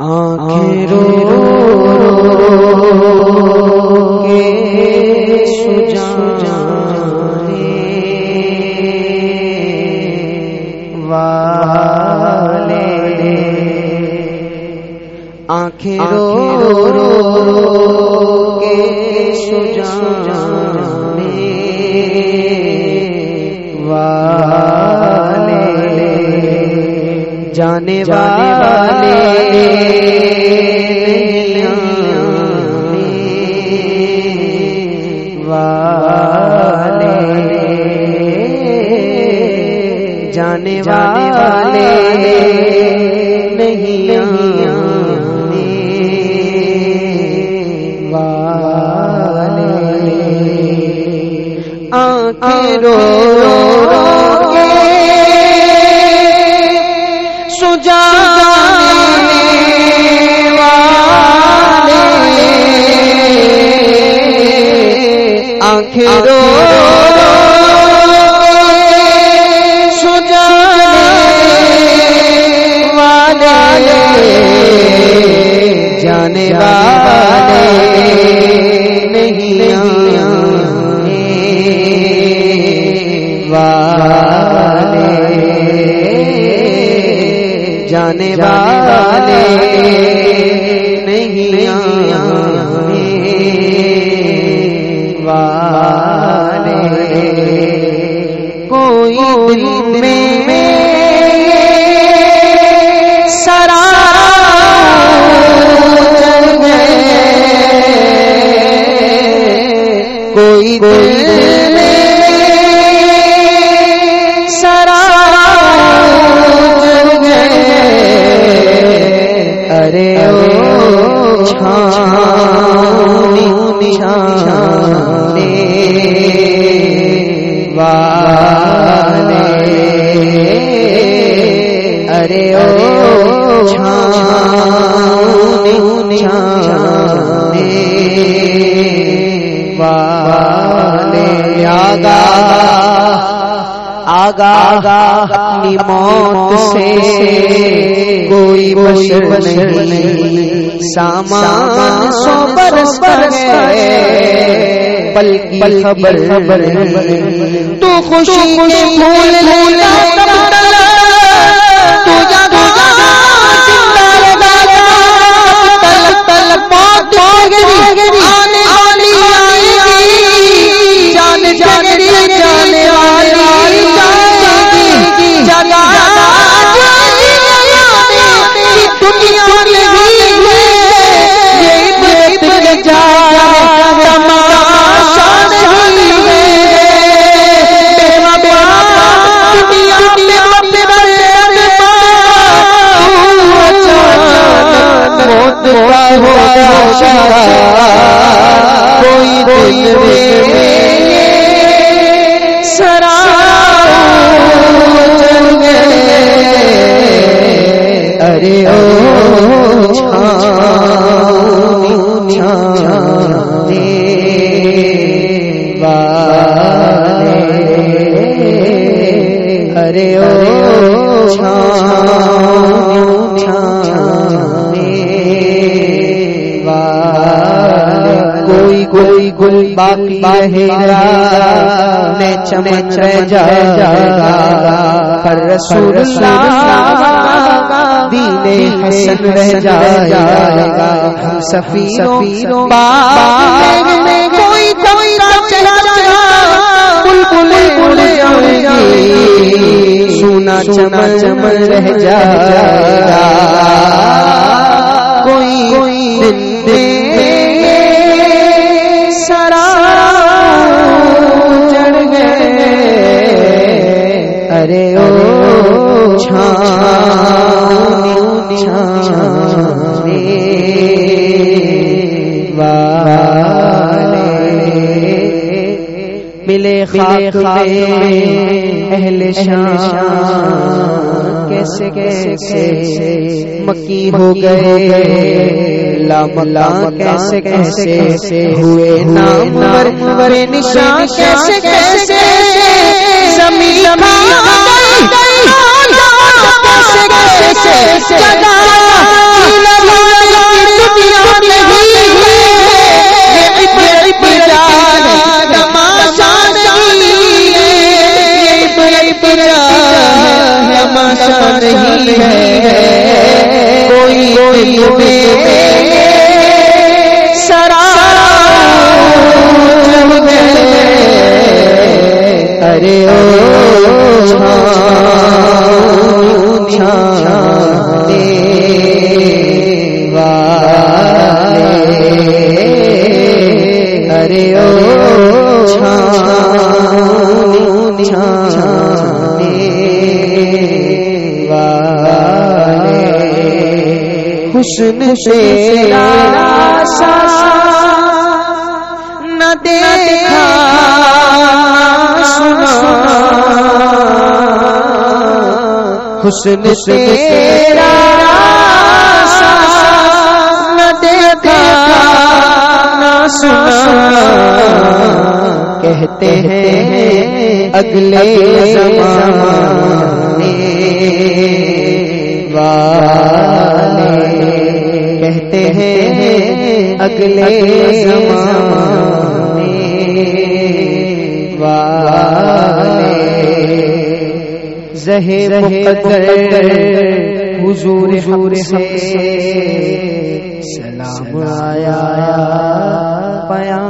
آنکھیں رو کے سجانے والے آنکھیں رو رو کے سجانے والے جانے والے والے جانے والے نہیں والے آنکھیں رو رو آنکھیں رو جانے والے نہیں والے جانے والے نہیں کوئی دل میں سرا کوئی دل والے ارے او چھانی چھانے۔ والے آگا آگا، اپنی موت سے کوئی بشر نہیں۔ سامان سو برس پر گئے پل کی خبر تو خوشی کے پھول لینا چھانے والے چھانے کوئی کوئی گل باقی میں چمن رہ جائے گا رسول اللہ دین حسن رہ جائے گا ہم سفیروں باغ میں کوئی کوئی چلا جائے۔ بل بل بل سونا چمن چمن رہ جائے۔ گا کوئی کوئی دن ملے خاک اہل شان کیسے کیسے مکی ہو گئے لاملا کیسے کیسے ہوئے نام ور ور نشان کیسے کیسے زمین کیسے کیسے حسن سے نہ دیکھا سنا۔ حسن سے نہ دیکھا سنا۔ کہتے ہیں اگلے زمانے والے اگلے زمانے والے زہر مقدر حضور حضور سے سلام آیا پیا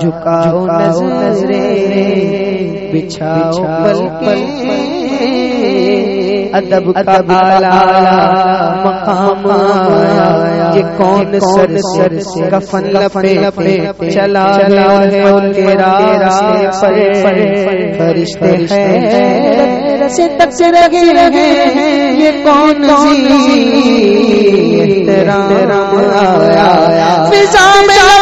جھکاؤ نظریں بچھاؤ پل پل ادب کا مقام یہ کون سر سر سے کفن لپے لپے چلا ہے ان کے راستے پر؟ فرشتے ہیں سے تک سے لگے ہیں۔ یہ کون سی احترام آیا؟ فضا میں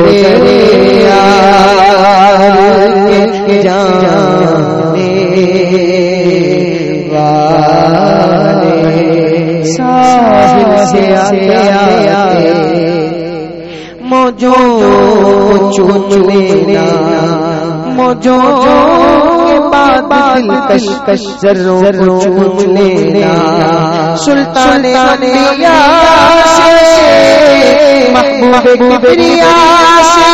تو جانے والے ساحل سے آیا موجوں چون لینا موجوں بعد کش کش ذروں چون لینا سلطان انبیاء سے محبوب کبریا سے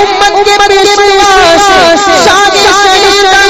امت کے پیشوا سے شان سیدنا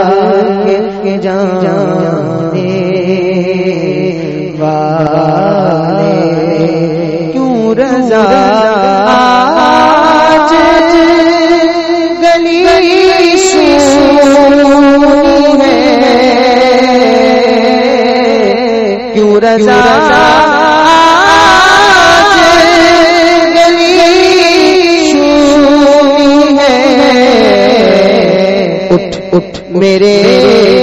جانے والے۔ کیوں رضا آج گلی ہے؟ کیوں رضا میرے